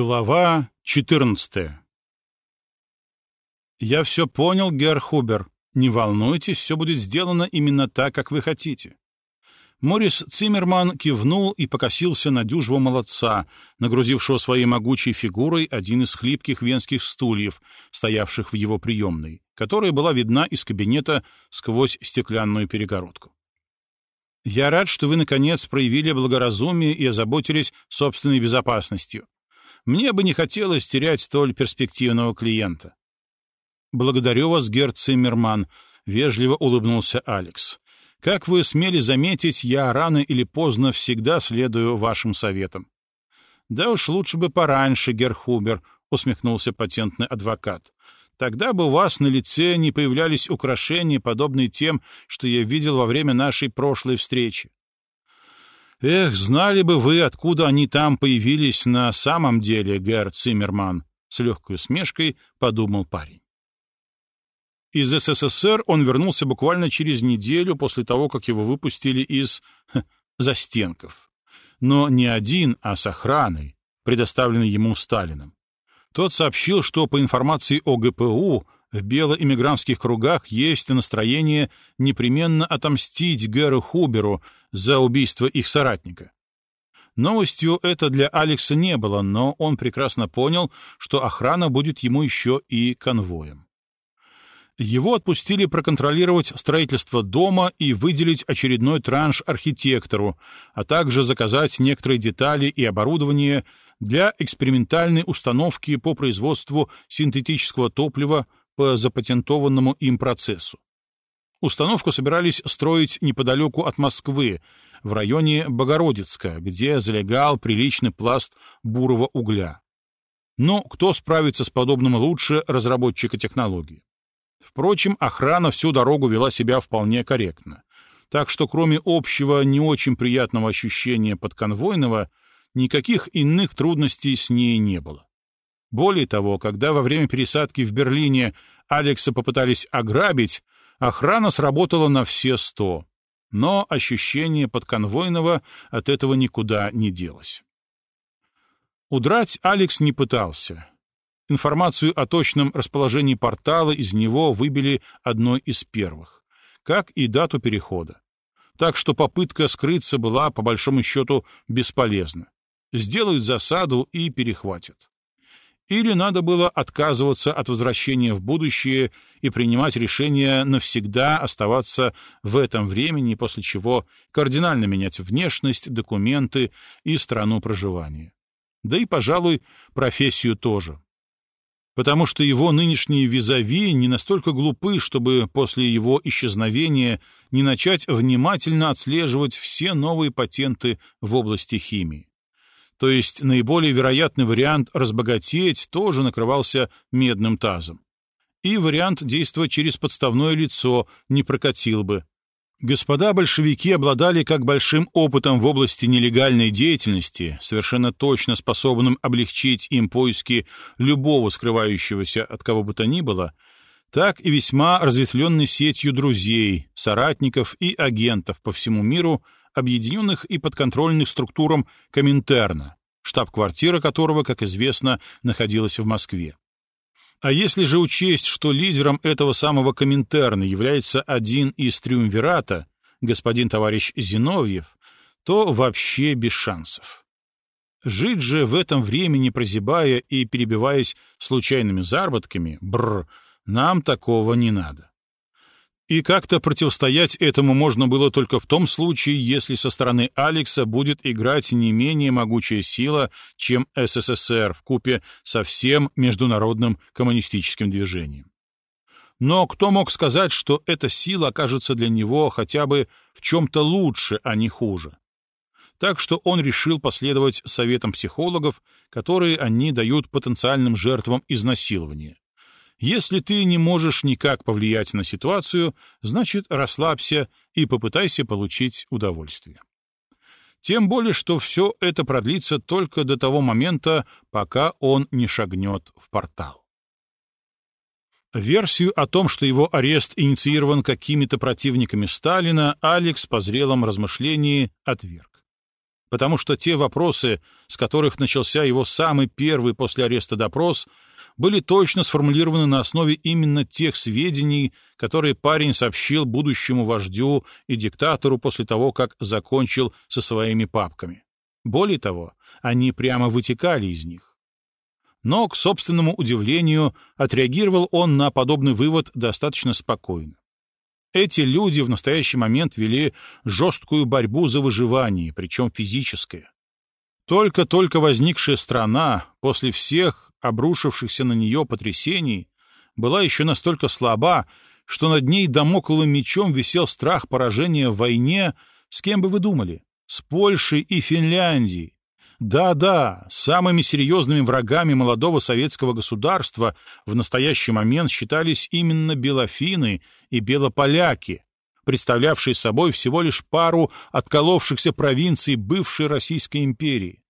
Глава 14 «Я все понял, Герр Хубер. Не волнуйтесь, все будет сделано именно так, как вы хотите». Морис Циммерман кивнул и покосился на дюжего молодца, нагрузившего своей могучей фигурой один из хлипких венских стульев, стоявших в его приемной, которая была видна из кабинета сквозь стеклянную перегородку. «Я рад, что вы, наконец, проявили благоразумие и озаботились собственной безопасностью. Мне бы не хотелось терять столь перспективного клиента». «Благодарю вас, Герц Циммерман», — вежливо улыбнулся Алекс. Как вы смели заметить, я рано или поздно всегда следую вашим советам. Да уж лучше бы пораньше, Герхубер, усмехнулся патентный адвокат. Тогда бы у вас на лице не появлялись украшения, подобные тем, что я видел во время нашей прошлой встречи. Эх, знали бы вы, откуда они там появились на самом деле, Герр Циммерман, с легкой усмешкой подумал парень. Из СССР он вернулся буквально через неделю после того, как его выпустили из ха, застенков. Но не один, а с охраной, предоставленной ему Сталином. Тот сообщил, что по информации о ГПУ в белоэмигрантских кругах есть настроение непременно отомстить Геру Хуберу за убийство их соратника. Новостью это для Алекса не было, но он прекрасно понял, что охрана будет ему еще и конвоем. Его отпустили проконтролировать строительство дома и выделить очередной транш архитектору, а также заказать некоторые детали и оборудование для экспериментальной установки по производству синтетического топлива по запатентованному им процессу. Установку собирались строить неподалеку от Москвы, в районе Богородицка, где залегал приличный пласт бурого угля. Но кто справится с подобным лучше разработчика технологии? Впрочем, охрана всю дорогу вела себя вполне корректно. Так что кроме общего не очень приятного ощущения подконвойного, никаких иных трудностей с ней не было. Более того, когда во время пересадки в Берлине Алекса попытались ограбить, охрана сработала на все сто. Но ощущение подконвойного от этого никуда не делось. Удрать Алекс не пытался. Информацию о точном расположении портала из него выбили одной из первых, как и дату перехода. Так что попытка скрыться была, по большому счету, бесполезна. Сделают засаду и перехватят. Или надо было отказываться от возвращения в будущее и принимать решение навсегда оставаться в этом времени, после чего кардинально менять внешность, документы и страну проживания. Да и, пожалуй, профессию тоже потому что его нынешние визави не настолько глупы, чтобы после его исчезновения не начать внимательно отслеживать все новые патенты в области химии. То есть наиболее вероятный вариант разбогатеть тоже накрывался медным тазом. И вариант действовать через подставное лицо не прокатил бы, Господа большевики обладали как большим опытом в области нелегальной деятельности, совершенно точно способным облегчить им поиски любого скрывающегося от кого бы то ни было, так и весьма разветвленной сетью друзей, соратников и агентов по всему миру, объединенных и подконтрольных структурам Коминтерна, штаб-квартира которого, как известно, находилась в Москве. А если же учесть, что лидером этого самого Коминтерна является один из триумвирата, господин товарищ Зиновьев, то вообще без шансов. Жить же в этом времени, прозябая и перебиваясь случайными заработками, бр, нам такого не надо. И как-то противостоять этому можно было только в том случае, если со стороны Алекса будет играть не менее могучая сила, чем СССР в купе со всем международным коммунистическим движением. Но кто мог сказать, что эта сила окажется для него хотя бы в чем-то лучше, а не хуже? Так что он решил последовать советам психологов, которые они дают потенциальным жертвам изнасилования если ты не можешь никак повлиять на ситуацию, значит, расслабься и попытайся получить удовольствие. Тем более, что все это продлится только до того момента, пока он не шагнет в портал. Версию о том, что его арест инициирован какими-то противниками Сталина, Алекс по зрелом размышлении отверг. потому что те вопросы, с которых начался его самый первый после ареста допрос, были точно сформулированы на основе именно тех сведений, которые парень сообщил будущему вождю и диктатору после того, как закончил со своими папками. Более того, они прямо вытекали из них. Но, к собственному удивлению, отреагировал он на подобный вывод достаточно спокойно. Эти люди в настоящий момент вели жесткую борьбу за выживание, причем физическое. Только-только возникшая страна, после всех обрушившихся на нее потрясений, была еще настолько слаба, что над ней домокловым мечом висел страх поражения в войне, с кем бы вы думали, с Польшей и Финляндией. Да-да, самыми серьезными врагами молодого советского государства в настоящий момент считались именно белофины и белополяки, представлявшие собой всего лишь пару отколовшихся провинций бывшей Российской империи.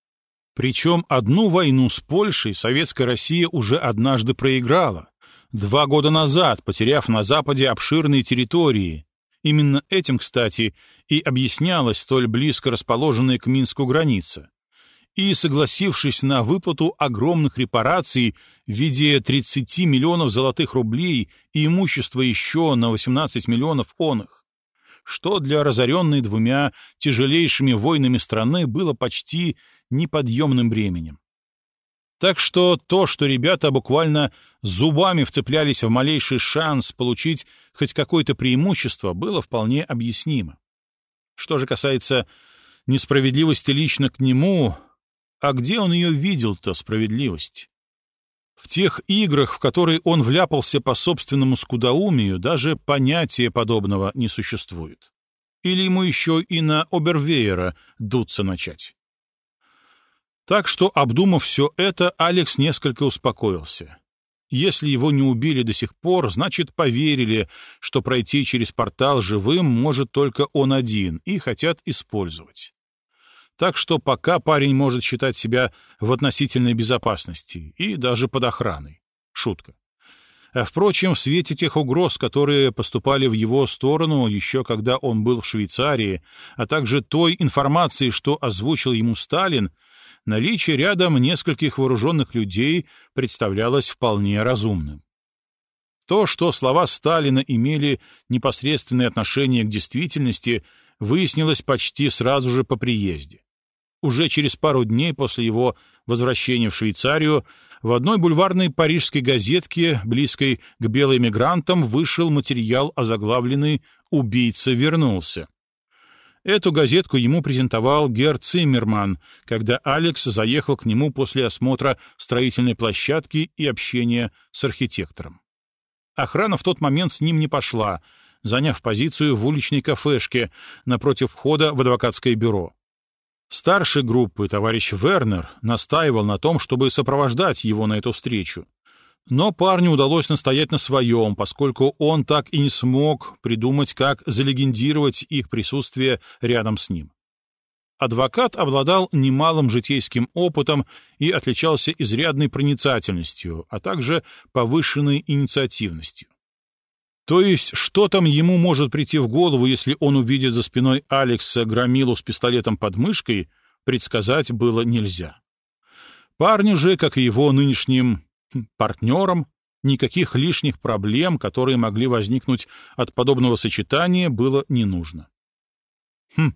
Причем одну войну с Польшей советская Россия уже однажды проиграла, два года назад потеряв на Западе обширные территории. Именно этим, кстати, и объяснялась столь близко расположенная к Минску граница и согласившись на выплату огромных репараций в виде 30 миллионов золотых рублей и имущества еще на 18 миллионов оных, что для разоренной двумя тяжелейшими войнами страны было почти неподъемным бременем. Так что то, что ребята буквально зубами вцеплялись в малейший шанс получить хоть какое-то преимущество, было вполне объяснимо. Что же касается несправедливости лично к нему, а где он ее видел-то, справедливость? В тех играх, в которые он вляпался по собственному скудоумию, даже понятия подобного не существует. Или ему еще и на Обервеера дуться начать. Так что, обдумав все это, Алекс несколько успокоился. Если его не убили до сих пор, значит, поверили, что пройти через портал живым может только он один, и хотят использовать. Так что пока парень может считать себя в относительной безопасности и даже под охраной. Шутка. А впрочем, в свете тех угроз, которые поступали в его сторону еще когда он был в Швейцарии, а также той информации, что озвучил ему Сталин, наличие рядом нескольких вооруженных людей представлялось вполне разумным. То, что слова Сталина имели непосредственное отношение к действительности, выяснилось почти сразу же по приезде. Уже через пару дней после его возвращения в Швейцарию в одной бульварной парижской газетке, близкой к белым мигрантам, вышел материал, озаглавленный «Убийца вернулся». Эту газетку ему презентовал Гер Циммерман, когда Алекс заехал к нему после осмотра строительной площадки и общения с архитектором. Охрана в тот момент с ним не пошла, заняв позицию в уличной кафешке напротив входа в адвокатское бюро. Старший группы, товарищ Вернер, настаивал на том, чтобы сопровождать его на эту встречу. Но парню удалось настоять на своем, поскольку он так и не смог придумать, как залегендировать их присутствие рядом с ним. Адвокат обладал немалым житейским опытом и отличался изрядной проницательностью, а также повышенной инициативностью. То есть, что там ему может прийти в голову, если он увидит за спиной Алекса громилу с пистолетом под мышкой, предсказать было нельзя. Парню же, как и его нынешним партнерам, никаких лишних проблем, которые могли возникнуть от подобного сочетания, было не нужно. «Хм,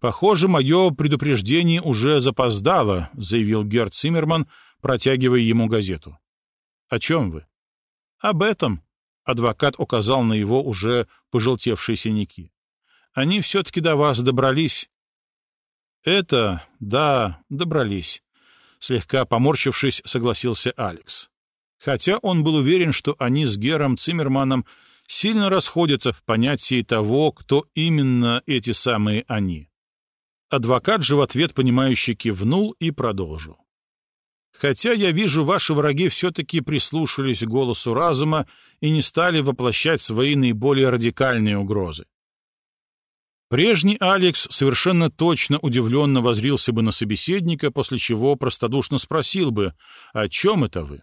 похоже, мое предупреждение уже запоздало», — заявил Герд Циммерман, протягивая ему газету. «О чем вы?» «Об этом», Адвокат указал на его уже пожелтевшие синяки. «Они все-таки до вас добрались». «Это, да, добрались», — слегка поморщившись, согласился Алекс. Хотя он был уверен, что они с Гером Циммерманом сильно расходятся в понятии того, кто именно эти самые они. Адвокат же в ответ понимающе кивнул и продолжил. Хотя я вижу, ваши враги все-таки прислушались к голосу разума и не стали воплощать свои наиболее радикальные угрозы. Прежний Алекс совершенно точно удивленно возрился бы на собеседника, после чего простодушно спросил бы, «О чем это вы?»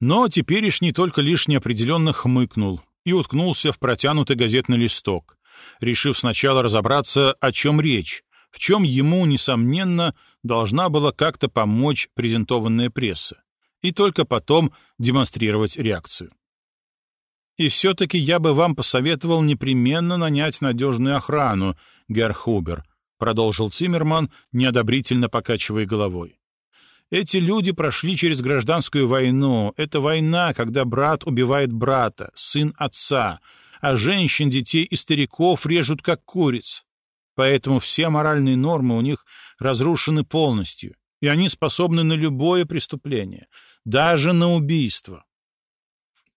Но теперешний только лишь неопределенно хмыкнул и уткнулся в протянутый газетный листок, решив сначала разобраться, о чем речь, в чем ему, несомненно, должна была как-то помочь презентованная пресса, и только потом демонстрировать реакцию. И все-таки я бы вам посоветовал непременно нанять надежную охрану, Герхубер, продолжил Циммерман, неодобрительно покачивая головой. Эти люди прошли через гражданскую войну. Это война, когда брат убивает брата, сын отца, а женщин, детей и стариков режут как куриц. Поэтому все моральные нормы у них разрушены полностью, и они способны на любое преступление, даже на убийство.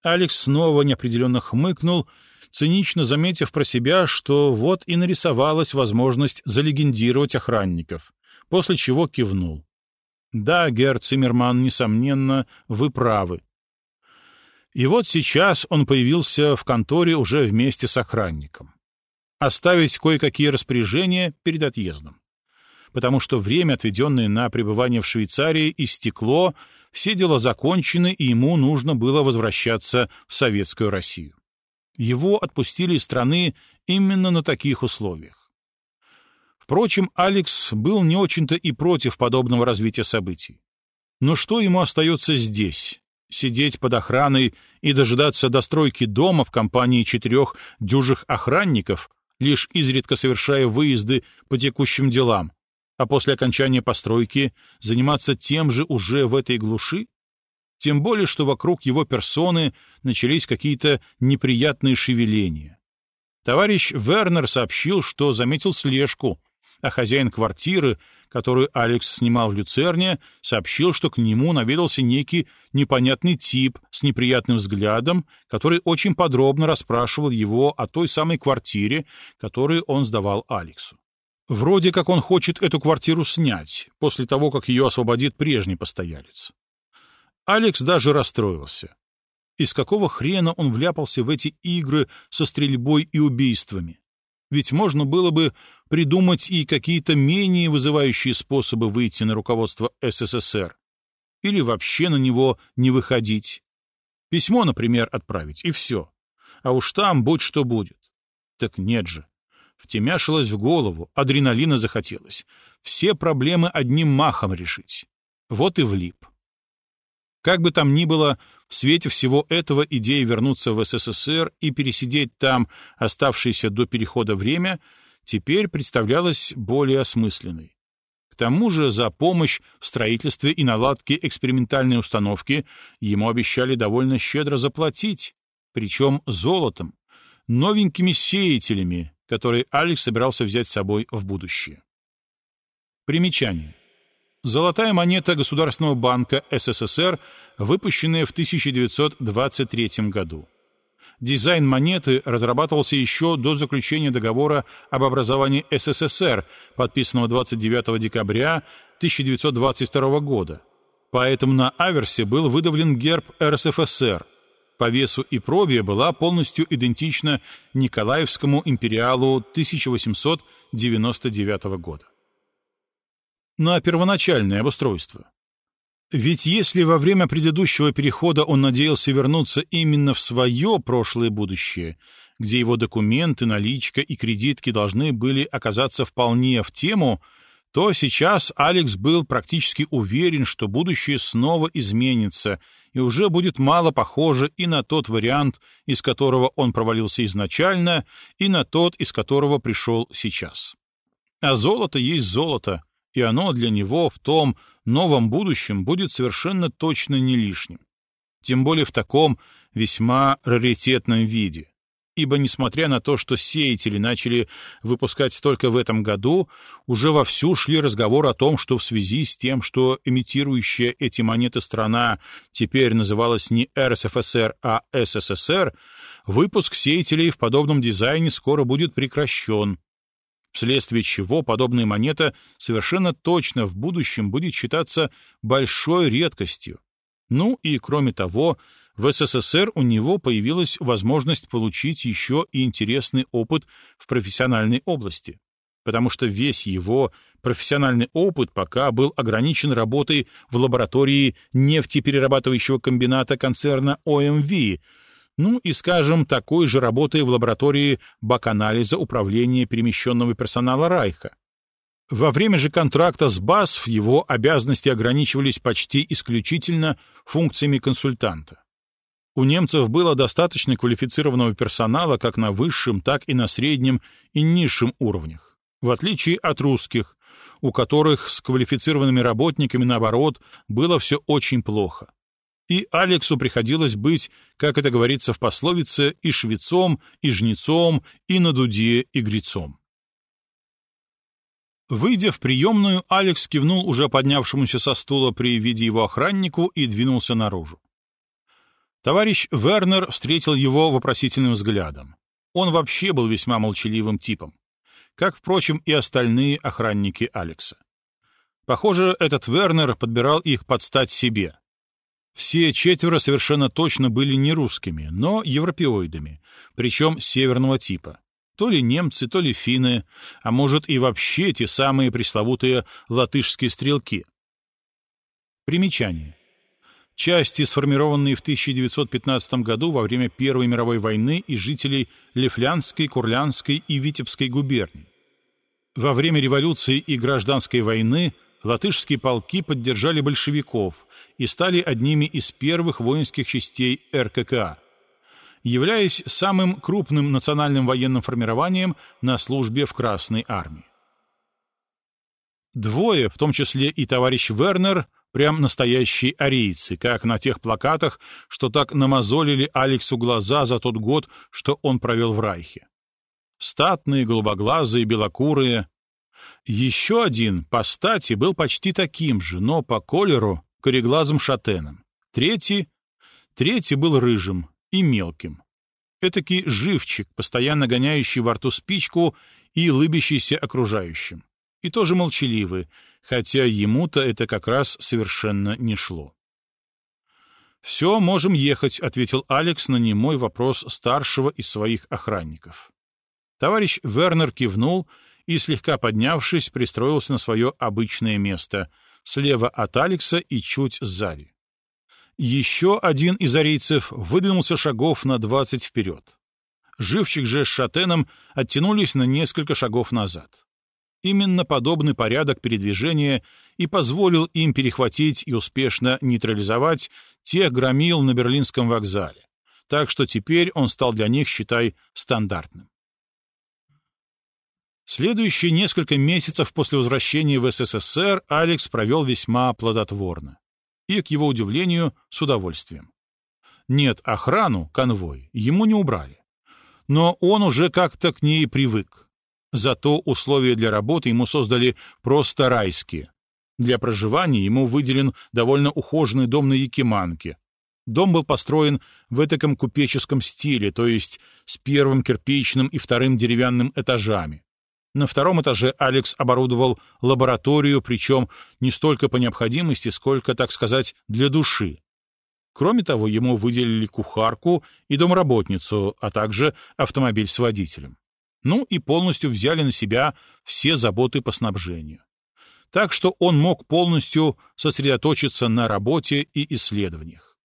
Алекс снова неопределенно хмыкнул, цинично заметив про себя, что вот и нарисовалась возможность залегендировать охранников, после чего кивнул. «Да, Герр Циммерман, несомненно, вы правы». И вот сейчас он появился в конторе уже вместе с охранником. Оставить кое-какие распоряжения перед отъездом потому что время, отведенное на пребывание в Швейцарии, истекло, все дела закончены, и ему нужно было возвращаться в Советскую Россию. Его отпустили из страны именно на таких условиях. Впрочем, Алекс был не очень-то и против подобного развития событий. Но что ему остается здесь? Сидеть под охраной и дожидаться достройки дома в компании четырех дюжих охранников, лишь изредка совершая выезды по текущим делам, а после окончания постройки заниматься тем же уже в этой глуши? Тем более, что вокруг его персоны начались какие-то неприятные шевеления. Товарищ Вернер сообщил, что заметил слежку, а хозяин квартиры, которую Алекс снимал в Люцерне, сообщил, что к нему наведался некий непонятный тип с неприятным взглядом, который очень подробно расспрашивал его о той самой квартире, которую он сдавал Алексу. Вроде как он хочет эту квартиру снять, после того, как ее освободит прежний постоялец. Алекс даже расстроился. Из какого хрена он вляпался в эти игры со стрельбой и убийствами? Ведь можно было бы придумать и какие-то менее вызывающие способы выйти на руководство СССР. Или вообще на него не выходить. Письмо, например, отправить, и все. А уж там будь что будет. Так нет же. Втемяшилось в голову, адреналина захотелось. Все проблемы одним махом решить. Вот и влип. Как бы там ни было, в свете всего этого идея вернуться в СССР и пересидеть там оставшееся до перехода время теперь представлялась более осмысленной. К тому же за помощь в строительстве и наладке экспериментальной установки ему обещали довольно щедро заплатить, причем золотом, новенькими сеятелями, который Алекс собирался взять с собой в будущее. Примечание. Золотая монета Государственного банка СССР, выпущенная в 1923 году. Дизайн монеты разрабатывался еще до заключения договора об образовании СССР, подписанного 29 декабря 1922 года. Поэтому на аверсе был выдавлен герб РСФСР – по весу и пробе была полностью идентична Николаевскому империалу 1899 года. На первоначальное обустройство. Ведь если во время предыдущего перехода он надеялся вернуться именно в свое прошлое будущее, где его документы, наличка и кредитки должны были оказаться вполне в тему, то сейчас Алекс был практически уверен, что будущее снова изменится и уже будет мало похоже и на тот вариант, из которого он провалился изначально, и на тот, из которого пришел сейчас. А золото есть золото, и оно для него в том новом будущем будет совершенно точно не лишним. Тем более в таком весьма раритетном виде ибо, несмотря на то, что сеятели начали выпускать только в этом году, уже вовсю шли разговоры о том, что в связи с тем, что имитирующая эти монеты страна теперь называлась не РСФСР, а СССР, выпуск сеятелей в подобном дизайне скоро будет прекращен, вследствие чего подобная монета совершенно точно в будущем будет считаться большой редкостью. Ну и, кроме того, в СССР у него появилась возможность получить еще и интересный опыт в профессиональной области, потому что весь его профессиональный опыт пока был ограничен работой в лаборатории нефтеперерабатывающего комбината концерна ОМВ, ну и, скажем, такой же работой в лаборатории баканализа управления перемещенного персонала Райха. Во время же контракта с БАСФ его обязанности ограничивались почти исключительно функциями консультанта. У немцев было достаточно квалифицированного персонала как на высшем, так и на среднем и низшем уровнях, в отличие от русских, у которых с квалифицированными работниками, наоборот, было все очень плохо. И Алексу приходилось быть, как это говорится в пословице, и швецом, и жнецом, и на дуде, и грецом. Выйдя в приемную, Алекс кивнул уже поднявшемуся со стула при виде его охраннику и двинулся наружу. Товарищ Вернер встретил его вопросительным взглядом. Он вообще был весьма молчаливым типом как, впрочем, и остальные охранники Алекса. Похоже, этот Вернер подбирал их под стать себе. Все четверо совершенно точно были не русскими, но европеоидами, причем северного типа. То ли немцы, то ли финны, а может и вообще те самые пресловутые латышские стрелки. Примечание. Части, сформированные в 1915 году во время Первой мировой войны и жителей Лифлянской, Курлянской и Витебской губерний. Во время революции и гражданской войны латышские полки поддержали большевиков и стали одними из первых воинских частей РККА, являясь самым крупным национальным военным формированием на службе в Красной армии. Двое, в том числе и товарищ Вернер, Прям настоящие арийцы, как на тех плакатах, что так намазолили Алексу глаза за тот год, что он провел в Райхе. Статные, голубоглазые, белокурые. Еще один, по стати, был почти таким же, но по колеру — кореглазым шатеном. Третий... Третий был рыжим и мелким. Этакий живчик, постоянно гоняющий во рту спичку и лыбящийся окружающим и тоже молчаливы, хотя ему-то это как раз совершенно не шло. «Все, можем ехать», — ответил Алекс на немой вопрос старшего из своих охранников. Товарищ Вернер кивнул и, слегка поднявшись, пристроился на свое обычное место, слева от Алекса и чуть сзади. Еще один из арийцев выдвинулся шагов на двадцать вперед. Живчик же с шатеном оттянулись на несколько шагов назад. Именно подобный порядок передвижения и позволил им перехватить и успешно нейтрализовать тех громил на Берлинском вокзале, так что теперь он стал для них, считай, стандартным. Следующие несколько месяцев после возвращения в СССР Алекс провел весьма плодотворно. И, к его удивлению, с удовольствием. Нет, охрану, конвой, ему не убрали. Но он уже как-то к ней привык Зато условия для работы ему создали просто райские. Для проживания ему выделен довольно ухоженный дом на Якиманке. Дом был построен в этаком купеческом стиле, то есть с первым кирпичным и вторым деревянным этажами. На втором этаже Алекс оборудовал лабораторию, причем не столько по необходимости, сколько, так сказать, для души. Кроме того, ему выделили кухарку и домработницу, а также автомобиль с водителем ну и полностью взяли на себя все заботы по снабжению. Так что он мог полностью сосредоточиться на работе и исследованиях.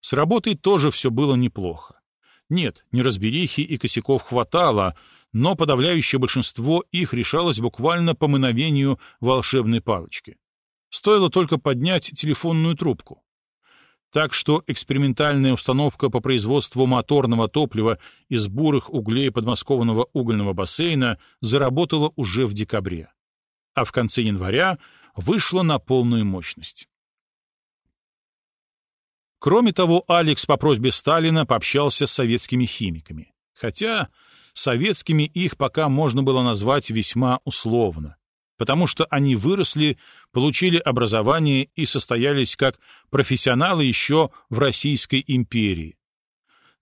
С работой тоже все было неплохо. Нет, неразберихи и косяков хватало, но подавляющее большинство их решалось буквально по мановению волшебной палочки. Стоило только поднять телефонную трубку. Так что экспериментальная установка по производству моторного топлива из бурых углей подмосковного угольного бассейна заработала уже в декабре, а в конце января вышла на полную мощность. Кроме того, Алекс по просьбе Сталина пообщался с советскими химиками, хотя советскими их пока можно было назвать весьма условно, потому что они выросли, получили образование и состоялись как профессионалы еще в Российской империи.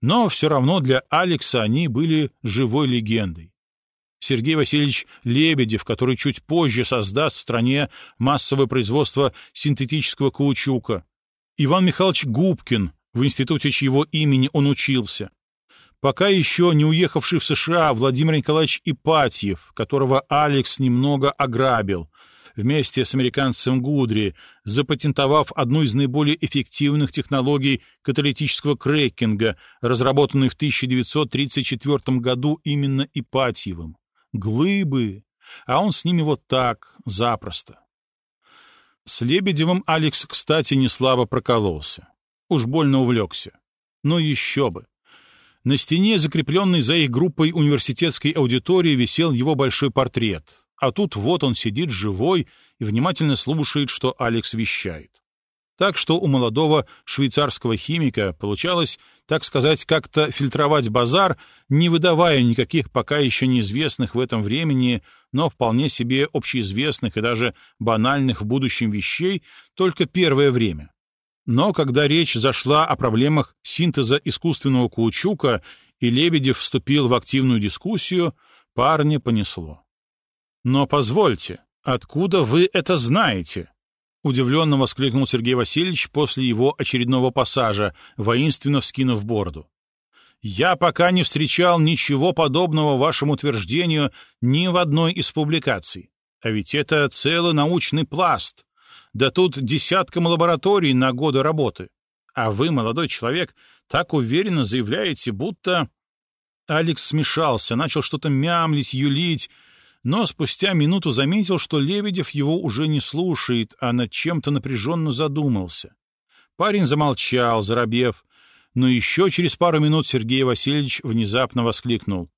Но все равно для Алекса они были живой легендой. Сергей Васильевич Лебедев, который чуть позже создаст в стране массовое производство синтетического каучука, Иван Михайлович Губкин, в институте чьего имени он учился, пока еще не уехавший в США Владимир Николаевич Ипатьев, которого Алекс немного ограбил, вместе с американцем Гудри, запатентовав одну из наиболее эффективных технологий каталитического крекинга, разработанную в 1934 году именно Ипатьевым. Глыбы! а он с ними вот так, запросто. С Лебедевым Алекс, кстати, не слабо прокололся. Уж больно увлекся. Но еще бы. На стене, закрепленной за их группой университетской аудитории, висел его большой портрет, а тут вот он сидит живой и внимательно слушает, что Алекс вещает. Так что у молодого швейцарского химика получалось, так сказать, как-то фильтровать базар, не выдавая никаких пока еще неизвестных в этом времени, но вполне себе общеизвестных и даже банальных в будущем вещей только первое время. Но когда речь зашла о проблемах синтеза искусственного каучука и Лебедев вступил в активную дискуссию, парня понесло. «Но позвольте, откуда вы это знаете?» — удивленно воскликнул Сергей Васильевич после его очередного пассажа, воинственно вскинув бороду. «Я пока не встречал ничего подобного вашему утверждению ни в одной из публикаций. А ведь это целый научный пласт. Да тут десяткам лабораторий на годы работы. А вы, молодой человек, так уверенно заявляете, будто...» Алекс смешался, начал что-то мямлить, юлить, но спустя минуту заметил, что Лебедев его уже не слушает, а над чем-то напряженно задумался. Парень замолчал, заробев, но еще через пару минут Сергей Васильевич внезапно воскликнул.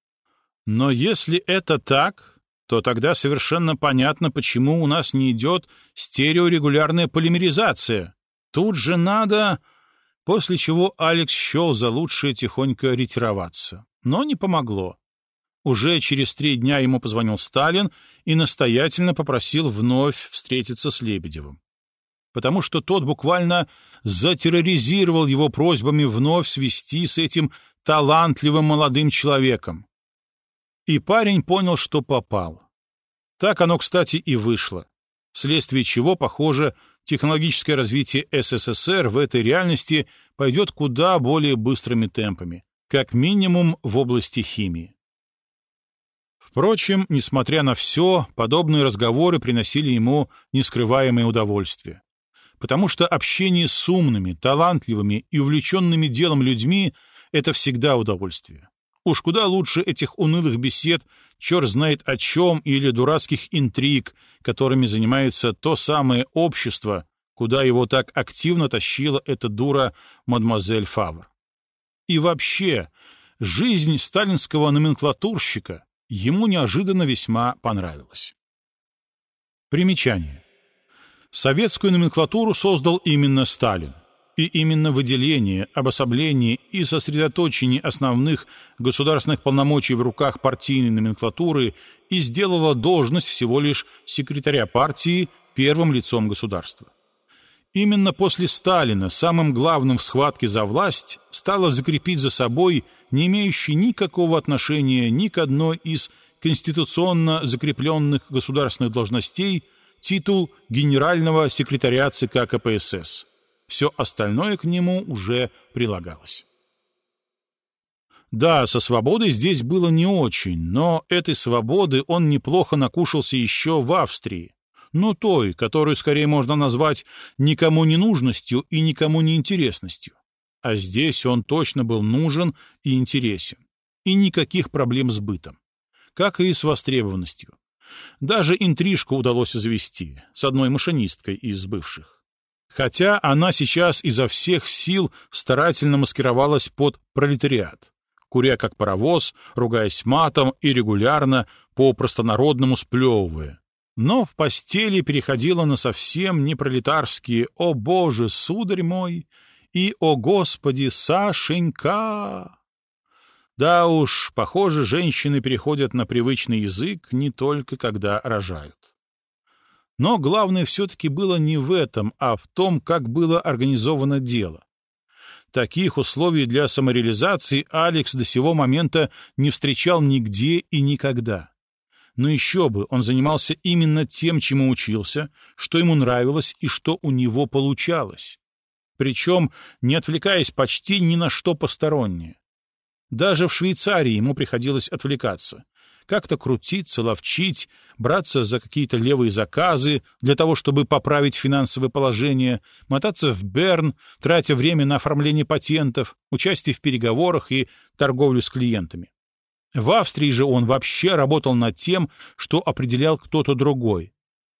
«Но если это так, то тогда совершенно понятно, почему у нас не идет стереорегулярная полимеризация. Тут же надо...» После чего Алекс счел за лучшее тихонько ретироваться. Но не помогло. Уже через три дня ему позвонил Сталин и настоятельно попросил вновь встретиться с Лебедевым. Потому что тот буквально затерроризировал его просьбами вновь свести с этим талантливым молодым человеком. И парень понял, что попал. Так оно, кстати, и вышло, вследствие чего, похоже, технологическое развитие СССР в этой реальности пойдет куда более быстрыми темпами, как минимум в области химии. Впрочем, несмотря на все, подобные разговоры приносили ему нескрываемое удовольствие. Потому что общение с умными, талантливыми и увлеченными делом людьми — это всегда удовольствие. Уж куда лучше этих унылых бесед, черт знает о чем, или дурацких интриг, которыми занимается то самое общество, куда его так активно тащила эта дура мадемуазель Фавр. И вообще, жизнь сталинского номенклатурщика ему неожиданно весьма понравилось. Примечание. Советскую номенклатуру создал именно Сталин. И именно выделение, обособление и сосредоточение основных государственных полномочий в руках партийной номенклатуры и сделало должность всего лишь секретаря партии первым лицом государства. Именно после Сталина самым главным в схватке за власть стало закрепить за собой не имеющий никакого отношения ни к одной из конституционно закрепленных государственных должностей титул генерального секретаря ЦК КПСС. Все остальное к нему уже прилагалось. Да, со свободой здесь было не очень, но этой свободы он неплохо накушался еще в Австрии, но той, которую скорее можно назвать никому не нужностью и никому не интересностью. А здесь он точно был нужен и интересен. И никаких проблем с бытом. Как и с востребованностью. Даже интрижку удалось завести с одной машинисткой из бывших. Хотя она сейчас изо всех сил старательно маскировалась под пролетариат, куря как паровоз, ругаясь матом и регулярно по простонародному сплевывая. Но в постели переходила на совсем непролетарские «О, Боже, сударь мой!» и «О, Господи, Сашенька!» Да уж, похоже, женщины переходят на привычный язык не только когда рожают. Но главное все-таки было не в этом, а в том, как было организовано дело. Таких условий для самореализации Алекс до сего момента не встречал нигде и никогда. Но еще бы, он занимался именно тем, чему учился, что ему нравилось и что у него получалось причем не отвлекаясь почти ни на что постороннее. Даже в Швейцарии ему приходилось отвлекаться. Как-то крутиться, ловчить, браться за какие-то левые заказы для того, чтобы поправить финансовое положение, мотаться в Берн, тратя время на оформление патентов, участие в переговорах и торговлю с клиентами. В Австрии же он вообще работал над тем, что определял кто-то другой.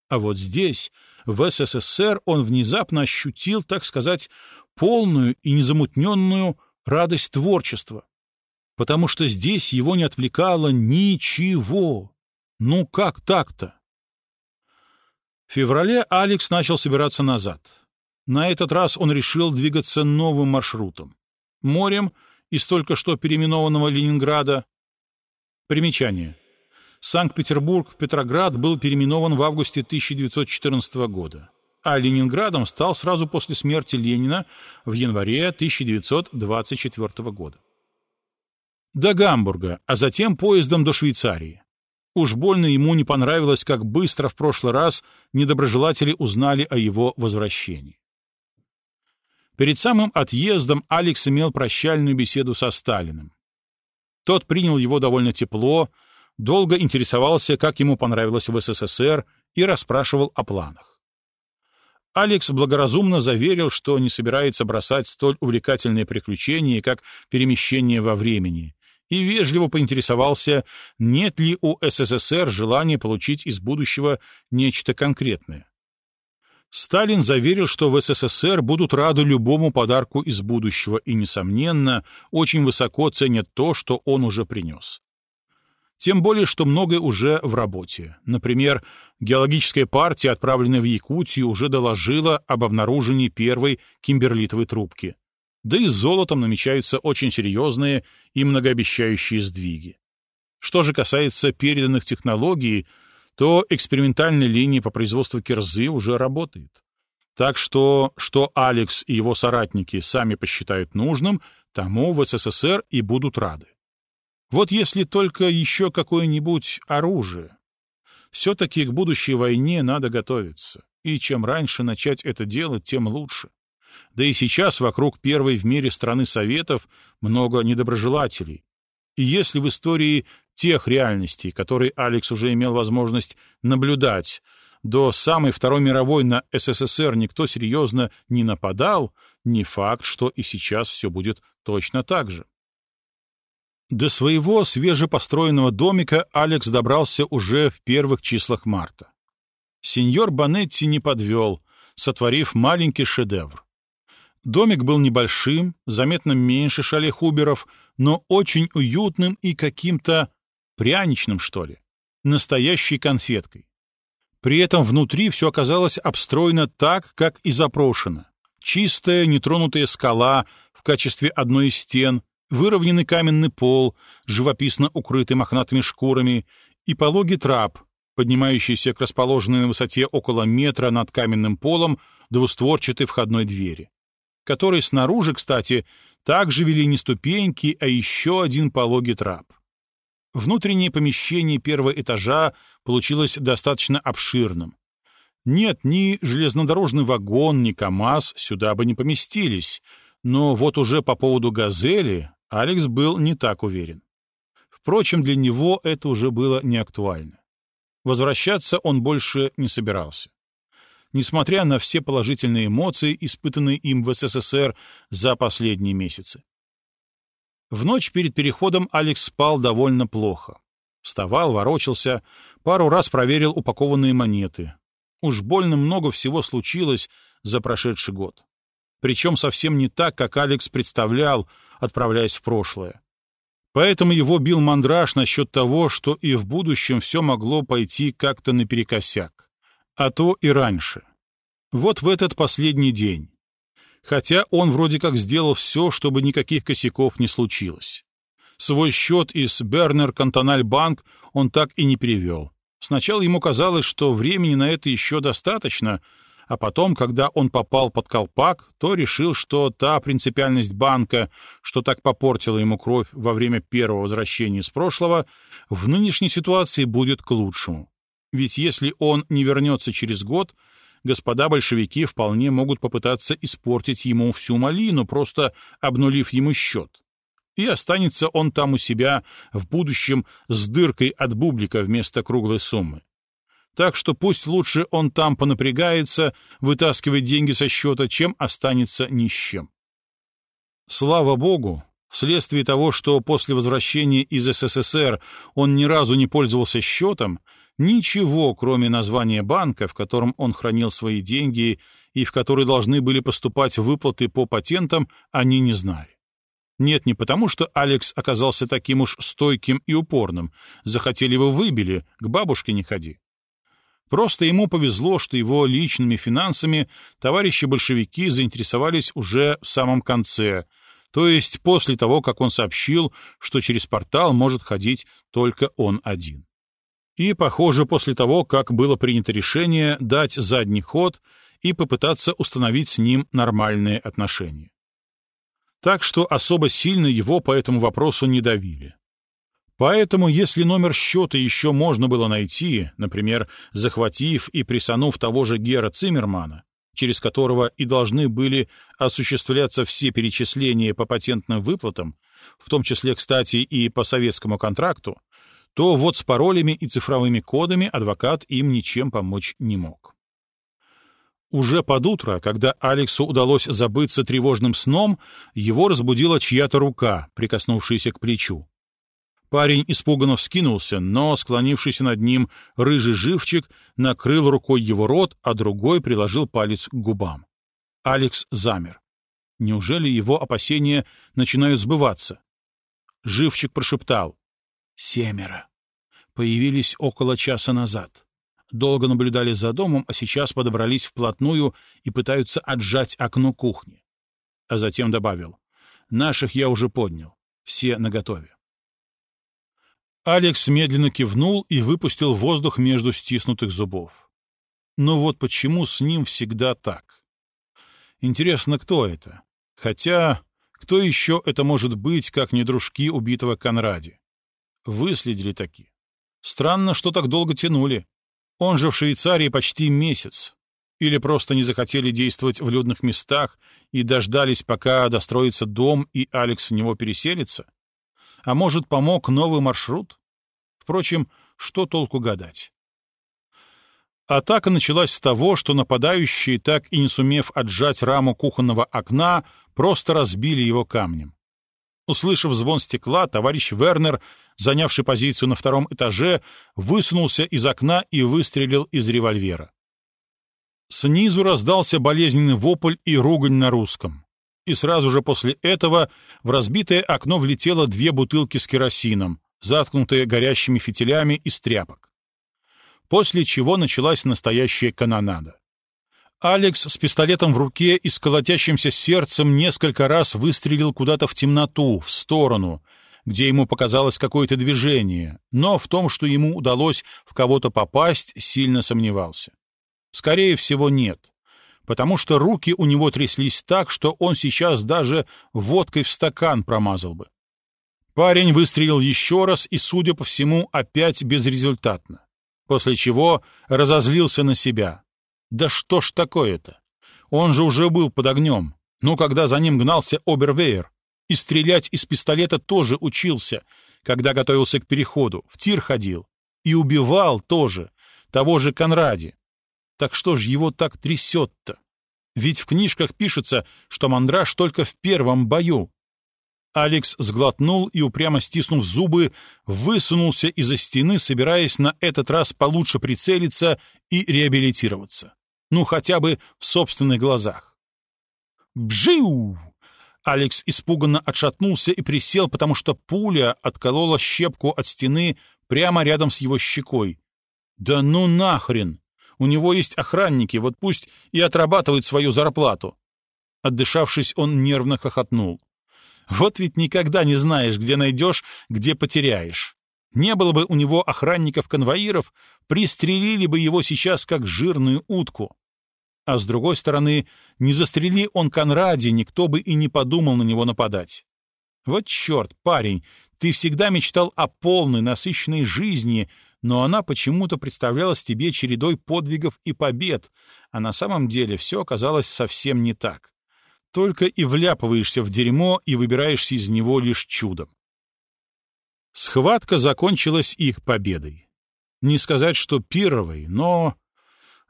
А вот здесь, в СССР, он внезапно ощутил, так сказать, полную и незамутненную радость творчества. Потому что здесь его не отвлекало ничего. Ну как так-то? В феврале Алекс начал собираться назад. На этот раз он решил двигаться новым маршрутом. Морем из только что переименованного Ленинграда. Примечание. Санкт-Петербург, Петроград был переименован в августе 1914 года, а Ленинградом стал сразу после смерти Ленина в январе 1924 года. До Гамбурга, а затем поездом до Швейцарии. Уж больно ему не понравилось, как быстро в прошлый раз недоброжелатели узнали о его возвращении. Перед самым отъездом Алекс имел прощальную беседу со Сталиным. Тот принял его довольно тепло, долго интересовался, как ему понравилось в СССР, и расспрашивал о планах. Алекс благоразумно заверил, что не собирается бросать столь увлекательные приключения, как перемещение во времени, и вежливо поинтересовался, нет ли у СССР желания получить из будущего нечто конкретное. Сталин заверил, что в СССР будут рады любому подарку из будущего и, несомненно, очень высоко ценят то, что он уже принес. Тем более, что многое уже в работе. Например, геологическая партия, отправленная в Якутию, уже доложила об обнаружении первой кимберлитовой трубки. Да и с золотом намечаются очень серьезные и многообещающие сдвиги. Что же касается переданных технологий, то экспериментальная линия по производству кирзы уже работает. Так что, что Алекс и его соратники сами посчитают нужным, тому в СССР и будут рады. Вот если только еще какое-нибудь оружие. Все-таки к будущей войне надо готовиться, и чем раньше начать это делать, тем лучше. Да и сейчас вокруг первой в мире страны Советов много недоброжелателей. И если в истории тех реальностей, которые Алекс уже имел возможность наблюдать. До самой Второй мировой на СССР никто серьезно не нападал, не факт, что и сейчас все будет точно так же. До своего свежепостроенного домика Алекс добрался уже в первых числах марта. Сеньор Банетти не подвел, сотворив маленький шедевр. Домик был небольшим, заметно меньше шале Хуберов, но очень уютным и каким-то пряничным, что ли, настоящей конфеткой. При этом внутри все оказалось обстроено так, как и запрошено. Чистая, нетронутая скала в качестве одной из стен, выровненный каменный пол, живописно укрытый мохнатыми шкурами, и пологий трап, поднимающийся к расположенной на высоте около метра над каменным полом двустворчатой входной двери, которой снаружи, кстати, также вели не ступеньки, а еще один пологий трап. Внутреннее помещение первого этажа получилось достаточно обширным. Нет, ни железнодорожный вагон, ни КАМАЗ сюда бы не поместились, но вот уже по поводу «Газели» Алекс был не так уверен. Впрочем, для него это уже было не актуально. Возвращаться он больше не собирался. Несмотря на все положительные эмоции, испытанные им в СССР за последние месяцы. В ночь перед переходом Алекс спал довольно плохо. Вставал, ворочался, пару раз проверил упакованные монеты. Уж больно много всего случилось за прошедший год. Причем совсем не так, как Алекс представлял, отправляясь в прошлое. Поэтому его бил мандраж насчет того, что и в будущем все могло пойти как-то наперекосяк. А то и раньше. Вот в этот последний день хотя он вроде как сделал все, чтобы никаких косяков не случилось. Свой счет из Бернер Кантональ Банк он так и не перевел. Сначала ему казалось, что времени на это еще достаточно, а потом, когда он попал под колпак, то решил, что та принципиальность банка, что так попортила ему кровь во время первого возвращения из прошлого, в нынешней ситуации будет к лучшему. Ведь если он не вернется через год, господа большевики вполне могут попытаться испортить ему всю малину, просто обнулив ему счет. И останется он там у себя в будущем с дыркой от бублика вместо круглой суммы. Так что пусть лучше он там понапрягается, вытаскивает деньги со счета, чем останется ни с чем. Слава богу, Вследствие того, что после возвращения из СССР он ни разу не пользовался счетом, ничего, кроме названия банка, в котором он хранил свои деньги и в который должны были поступать выплаты по патентам, они не знали. Нет, не потому, что Алекс оказался таким уж стойким и упорным. Захотели его выбили, к бабушке не ходи. Просто ему повезло, что его личными финансами товарищи большевики заинтересовались уже в самом конце, то есть после того, как он сообщил, что через портал может ходить только он один. И, похоже, после того, как было принято решение дать задний ход и попытаться установить с ним нормальные отношения. Так что особо сильно его по этому вопросу не давили. Поэтому, если номер счета еще можно было найти, например, захватив и присанув того же Гера Циммермана, через которого и должны были осуществляться все перечисления по патентным выплатам, в том числе, кстати, и по советскому контракту, то вот с паролями и цифровыми кодами адвокат им ничем помочь не мог. Уже под утро, когда Алексу удалось забыться тревожным сном, его разбудила чья-то рука, прикоснувшаяся к плечу. Парень испуганно вскинулся, но, склонившийся над ним, рыжий живчик накрыл рукой его рот, а другой приложил палец к губам. Алекс замер. Неужели его опасения начинают сбываться? Живчик прошептал. «Семеро. Появились около часа назад. Долго наблюдали за домом, а сейчас подобрались вплотную и пытаются отжать окно кухни». А затем добавил. «Наших я уже поднял. Все наготове». Алекс медленно кивнул и выпустил воздух между стиснутых зубов. Но вот почему с ним всегда так? Интересно, кто это? Хотя, кто еще это может быть, как не дружки убитого Конради? Выследили таки. Странно, что так долго тянули. Он же в Швейцарии почти месяц. Или просто не захотели действовать в людных местах и дождались, пока достроится дом и Алекс в него переселится? А может, помог новый маршрут? Впрочем, что толку гадать? Атака началась с того, что нападающие, так и не сумев отжать раму кухонного окна, просто разбили его камнем. Услышав звон стекла, товарищ Вернер, занявший позицию на втором этаже, высунулся из окна и выстрелил из револьвера. Снизу раздался болезненный вопль и ругань на русском и сразу же после этого в разбитое окно влетело две бутылки с керосином, заткнутые горящими фитилями из тряпок. После чего началась настоящая канонада. Алекс с пистолетом в руке и с колотящимся сердцем несколько раз выстрелил куда-то в темноту, в сторону, где ему показалось какое-то движение, но в том, что ему удалось в кого-то попасть, сильно сомневался. Скорее всего, нет потому что руки у него тряслись так, что он сейчас даже водкой в стакан промазал бы. Парень выстрелил еще раз и, судя по всему, опять безрезультатно, после чего разозлился на себя. Да что ж такое-то? Он же уже был под огнем, но когда за ним гнался Обервейер, и стрелять из пистолета тоже учился, когда готовился к переходу, в тир ходил, и убивал тоже, того же Конради. Так что ж его так трясет-то? Ведь в книжках пишется, что мандраж только в первом бою. Алекс сглотнул и, упрямо стиснув зубы, высунулся из-за стены, собираясь на этот раз получше прицелиться и реабилитироваться. Ну, хотя бы в собственных глазах. «Бжиу!» Алекс испуганно отшатнулся и присел, потому что пуля отколола щепку от стены прямо рядом с его щекой. «Да ну нахрен!» У него есть охранники, вот пусть и отрабатывают свою зарплату. Отдышавшись, он нервно хохотнул. Вот ведь никогда не знаешь, где найдешь, где потеряешь. Не было бы у него охранников-конвоиров, пристрелили бы его сейчас как жирную утку. А с другой стороны, не застрели он Конраде, никто бы и не подумал на него нападать. Вот черт, парень, ты всегда мечтал о полной, насыщенной жизни, но она почему-то представлялась тебе чередой подвигов и побед, а на самом деле все оказалось совсем не так. Только и вляпываешься в дерьмо и выбираешься из него лишь чудом. Схватка закончилась их победой. Не сказать, что пировой, но...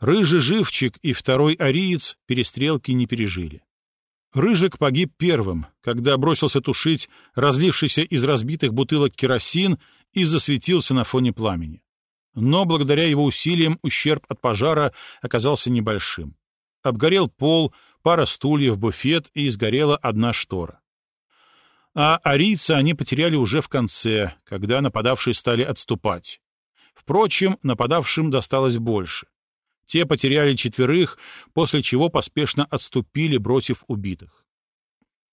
Рыжий живчик и второй ариец перестрелки не пережили. Рыжик погиб первым, когда бросился тушить разлившийся из разбитых бутылок керосин и засветился на фоне пламени. Но благодаря его усилиям ущерб от пожара оказался небольшим. Обгорел пол, пара стульев, буфет и изгорела одна штора. А арийца они потеряли уже в конце, когда нападавшие стали отступать. Впрочем, нападавшим досталось больше. Те потеряли четверых, после чего поспешно отступили, бросив убитых.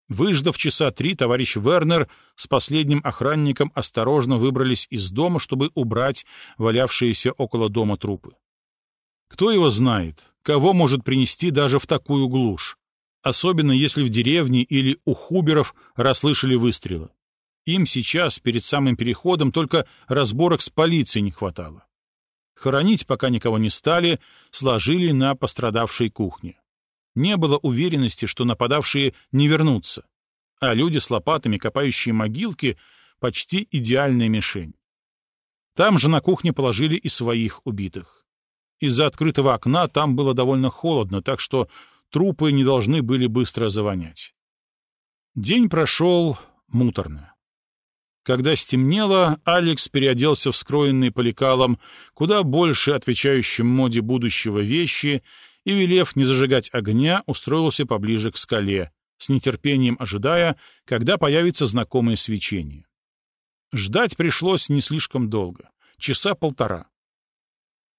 Выждав часа три, товарищ Вернер с последним охранником осторожно выбрались из дома, чтобы убрать валявшиеся около дома трупы. Кто его знает, кого может принести даже в такую глушь, особенно если в деревне или у хуберов расслышали выстрелы. Им сейчас, перед самым переходом, только разборок с полицией не хватало. Хоронить пока никого не стали, сложили на пострадавшей кухне. Не было уверенности, что нападавшие не вернутся, а люди с лопатами, копающие могилки, почти идеальная мишень. Там же на кухне положили и своих убитых. Из-за открытого окна там было довольно холодно, так что трупы не должны были быстро завонять. День прошел муторно. Когда стемнело, Алекс переоделся в скроенный поликалом, куда больше отвечающим моде будущего вещи, и, велев не зажигать огня, устроился поближе к скале, с нетерпением ожидая, когда появится знакомое свечение. Ждать пришлось не слишком долго, часа полтора.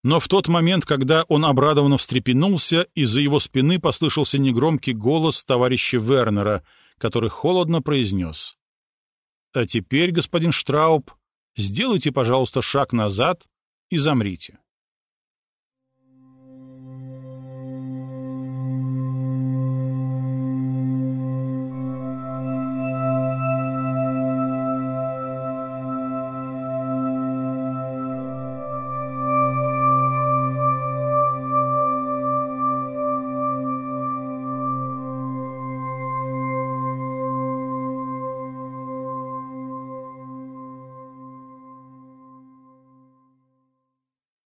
Но в тот момент, когда он обрадованно встрепенулся, из-за его спины послышался негромкий голос товарища Вернера, который холодно произнес. А теперь, господин Штрауб, сделайте, пожалуйста, шаг назад и замрите.